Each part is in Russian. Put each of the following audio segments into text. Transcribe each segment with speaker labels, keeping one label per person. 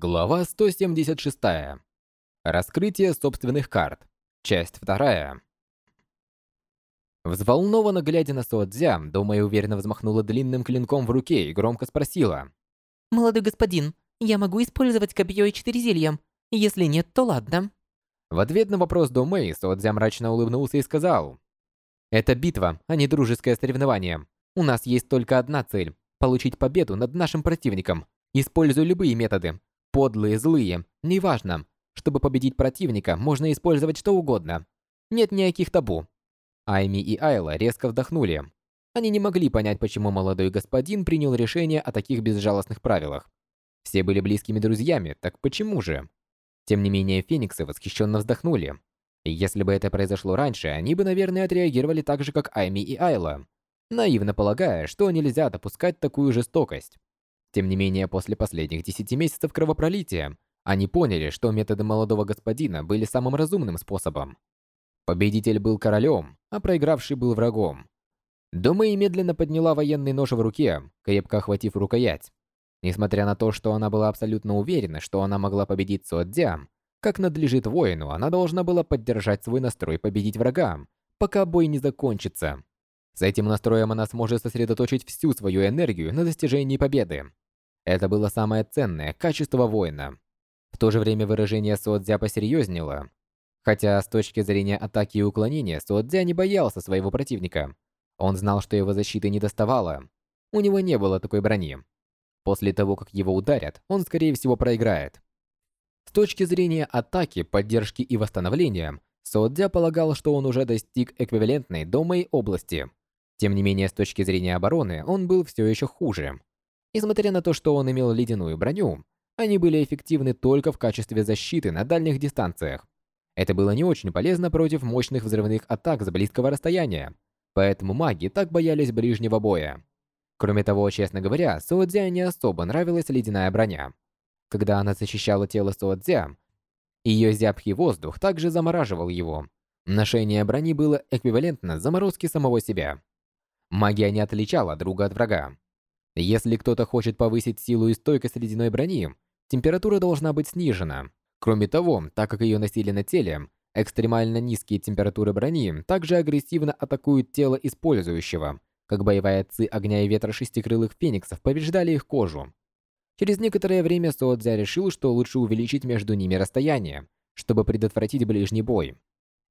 Speaker 1: Глава 176. Раскрытие собственных карт. Часть 2. Взволнованно глядя на Суодзя, Домая уверенно взмахнула длинным клинком в руке и громко спросила.
Speaker 2: «Молодой господин, я могу использовать копье и четыре зелья? Если нет, то ладно».
Speaker 1: В ответ на вопрос Домэй, Суодзя мрачно улыбнулся и сказал. «Это битва, а не дружеское соревнование. У нас есть только одна цель – получить победу над нашим противником. Используй любые методы, Подлые, злые, неважно. Чтобы победить противника, можно использовать что угодно. Нет никаких табу. Айми и Айла резко вдохнули. Они не могли понять, почему молодой господин принял решение о таких безжалостных правилах. Все были близкими друзьями, так почему же? Тем не менее, фениксы восхищенно вздохнули. Если бы это произошло раньше, они бы, наверное, отреагировали так же, как Айми и Айла, наивно полагая, что нельзя допускать такую жестокость. Тем не менее, после последних 10 месяцев кровопролития, они поняли, что методы молодого господина были самым разумным способом. Победитель был королем, а проигравший был врагом. Домэй медленно подняла военный нож в руке, крепко охватив рукоять. Несмотря на то, что она была абсолютно уверена, что она могла победить Суодзя, как надлежит воину, она должна была поддержать свой настрой победить врага, пока бой не закончится. С этим настроем она сможет сосредоточить всю свою энергию на достижении победы. Это было самое ценное качество воина. В то же время выражение Суодзя посерьезнело. Хотя с точки зрения атаки и уклонения Суодзя не боялся своего противника. Он знал, что его защиты не доставало. У него не было такой брони. После того, как его ударят, он скорее всего проиграет. С точки зрения атаки, поддержки и восстановления, Суодзя полагал, что он уже достиг эквивалентной до моей области. Тем не менее, с точки зрения обороны, он был все еще хуже. Несмотря на то, что он имел ледяную броню, они были эффективны только в качестве защиты на дальних дистанциях. Это было не очень полезно против мощных взрывных атак с близкого расстояния, поэтому маги так боялись ближнего боя. Кроме того, честно говоря, Суодзя не особо нравилась ледяная броня. Когда она защищала тело Суодзя, ее зябкий воздух также замораживал его. Ношение брони было эквивалентно заморозке самого себя. Магия не отличала друга от врага. Если кто-то хочет повысить силу и стойкость ледяной брони, температура должна быть снижена. Кроме того, так как ее носили на теле, экстремально низкие температуры брони также агрессивно атакуют тело использующего, как боевая ци огня и ветра шестикрылых фениксов повреждали их кожу. Через некоторое время Соодзя решил, что лучше увеличить между ними расстояние, чтобы предотвратить ближний бой.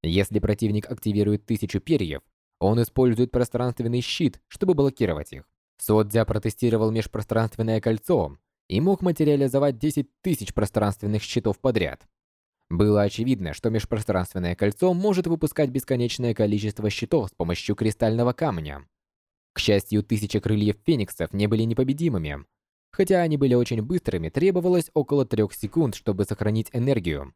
Speaker 1: Если противник активирует тысячу перьев, он использует пространственный щит, чтобы блокировать их. Содзя протестировал межпространственное кольцо и мог материализовать 10 тысяч пространственных щитов подряд. Было очевидно, что межпространственное кольцо может выпускать бесконечное количество щитов с помощью кристального камня. К счастью, тысячи крыльев фениксов не были непобедимыми. Хотя они были очень быстрыми, требовалось около трех секунд, чтобы сохранить энергию.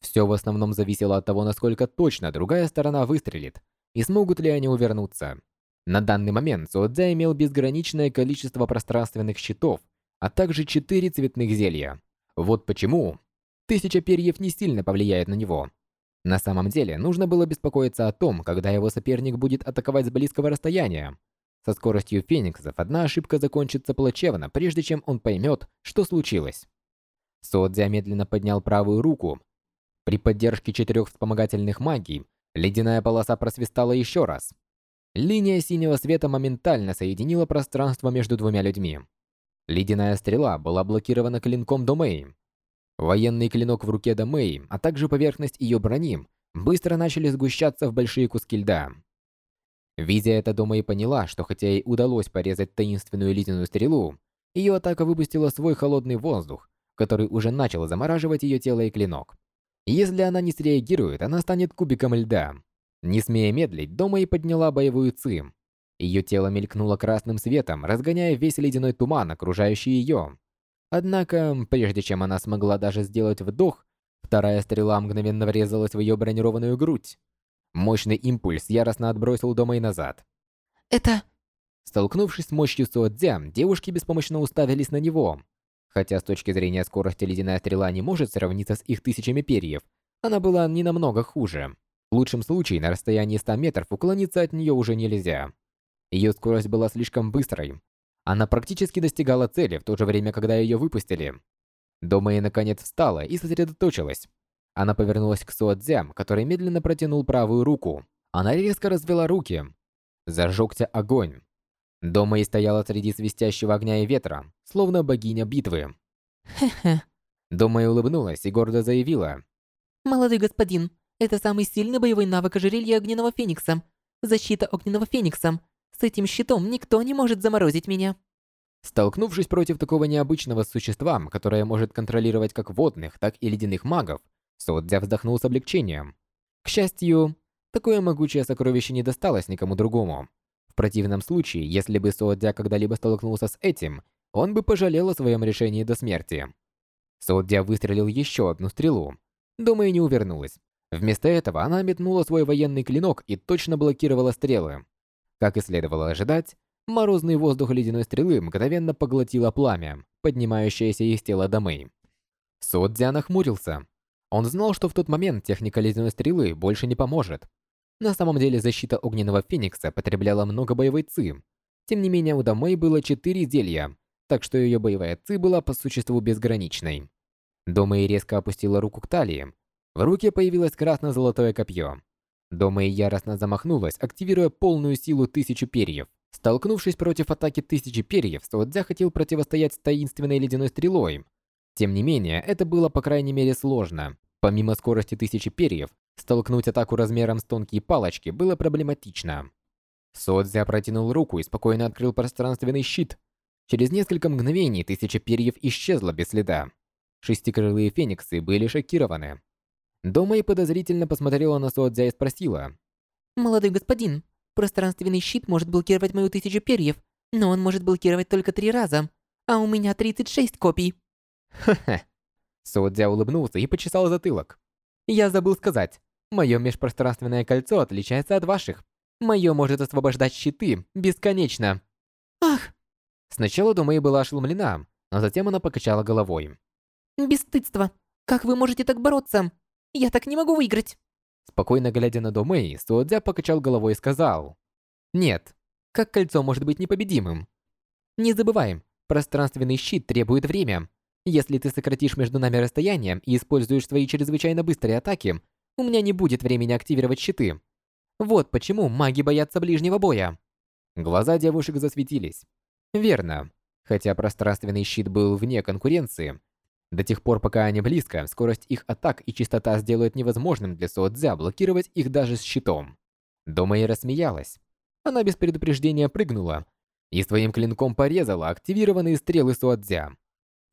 Speaker 1: Все в основном зависело от того, насколько точно другая сторона выстрелит, и смогут ли они увернуться. На данный момент Суодзя имел безграничное количество пространственных щитов, а также четыре цветных зелья. Вот почему тысяча перьев не сильно повлияет на него. На самом деле, нужно было беспокоиться о том, когда его соперник будет атаковать с близкого расстояния. Со скоростью фениксов одна ошибка закончится плачевно, прежде чем он поймет, что случилось. Содзя медленно поднял правую руку. При поддержке четырех вспомогательных магий Ледяная полоса просвистала еще раз. Линия синего света моментально соединила пространство между двумя людьми. Ледяная стрела была блокирована клинком Домэй. Военный клинок в руке Домэй, а также поверхность ее брони, быстро начали сгущаться в большие куски льда. Видя это, Домэй поняла, что хотя ей удалось порезать таинственную ледяную стрелу, ее атака выпустила свой холодный воздух, который уже начал замораживать ее тело и клинок. Если она не среагирует, она станет кубиком льда. Не смея медлить, Дома и подняла боевую ци. Ее тело мелькнуло красным светом, разгоняя весь ледяной туман, окружающий ее. Однако, прежде чем она смогла даже сделать вдох, вторая стрела мгновенно врезалась в ее бронированную грудь. Мощный импульс яростно отбросил Дома и назад.
Speaker 2: «Это...»
Speaker 1: Столкнувшись с мощью Суодзя, девушки беспомощно уставились на него. Хотя с точки зрения скорости ледяная стрела не может сравниться с их тысячами перьев, она была не намного хуже. В лучшем случае, на расстоянии 100 метров уклониться от нее уже нельзя. Ее скорость была слишком быстрой. Она практически достигала цели в то же время, когда ее выпустили. Домэй наконец встала и сосредоточилась. Она повернулась к Суадзям, который медленно протянул правую руку. Она резко развела руки. Зажегся огонь. Домэй стояла среди свистящего огня и ветра, словно богиня битвы.
Speaker 2: Хе-хе.
Speaker 1: Домэй улыбнулась и гордо заявила.
Speaker 2: Молодой господин, это самый сильный боевой навык ожерелья огненного феникса. Защита огненного феникса. С этим щитом никто не может заморозить меня.
Speaker 1: Столкнувшись против такого необычного существа, которое может контролировать как водных, так и ледяных магов, Содзя вздохнул с облегчением. К счастью, такое могучее сокровище не досталось никому другому. В противном случае, если бы Содзя когда-либо столкнулся с этим, он бы пожалел о своем решении до смерти. Содзя выстрелил еще одну стрелу. Думаю, не увернулась. Вместо этого она метнула свой военный клинок и точно блокировала стрелы. Как и следовало ожидать, морозный воздух ледяной стрелы мгновенно поглотило пламя, поднимающееся из тела Дамы. Содзя нахмурился. Он знал, что в тот момент техника ледяной стрелы больше не поможет. На самом деле защита огненного феникса потребляла много боевой ци. Тем не менее, у Дамэй было 4 зелья, так что ее боевая ци была по существу безграничной. Домэй резко опустила руку к талии. В руке появилось красно-золотое копье. Домэй яростно замахнулась, активируя полную силу тысячи перьев. Столкнувшись против атаки тысячи перьев, Суодзя хотел противостоять таинственной ледяной стрелой. Тем не менее, это было по крайней мере сложно. Помимо скорости тысячи перьев, столкнуть атаку размером с тонкие палочки было проблематично. Содзя протянул руку и спокойно открыл пространственный щит. Через несколько мгновений тысяча перьев исчезла без следа. Шестикрылые фениксы были шокированы. Дома и подозрительно посмотрела на Содзя и спросила.
Speaker 2: Молодой господин, пространственный щит может блокировать мою тысячу перьев, но он может блокировать только три раза, а у меня 36 копий.
Speaker 1: Ха-ха. Содзя улыбнулся и почесал затылок. Я забыл сказать. Мое межпространственное кольцо отличается от ваших. Мое может освобождать щиты бесконечно.
Speaker 2: Ах,
Speaker 1: Сначала Думэй была ошеломлена, но затем она покачала головой.
Speaker 2: бесстыдство. Как вы можете так бороться? Я так не могу выиграть.
Speaker 1: Спокойно глядя на Домэй, Суодзя покачал головой и сказал. «Нет, как кольцо может быть непобедимым? Не забываем, пространственный щит требует время. Если ты сократишь между нами расстояние и используешь свои чрезвычайно быстрые атаки, у меня не будет времени активировать щиты. Вот почему маги боятся ближнего боя». Глаза девушек засветились. Верно. Хотя пространственный щит был вне конкуренции, до тех пор, пока они близко, скорость их атак и частота сделают невозможным для Суодзя блокировать их даже с щитом. Домэй рассмеялась. Она без предупреждения прыгнула и своим клинком порезала активированные стрелы Суодзя.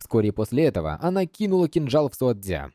Speaker 1: Вскоре после этого она кинула кинжал в Суодзя.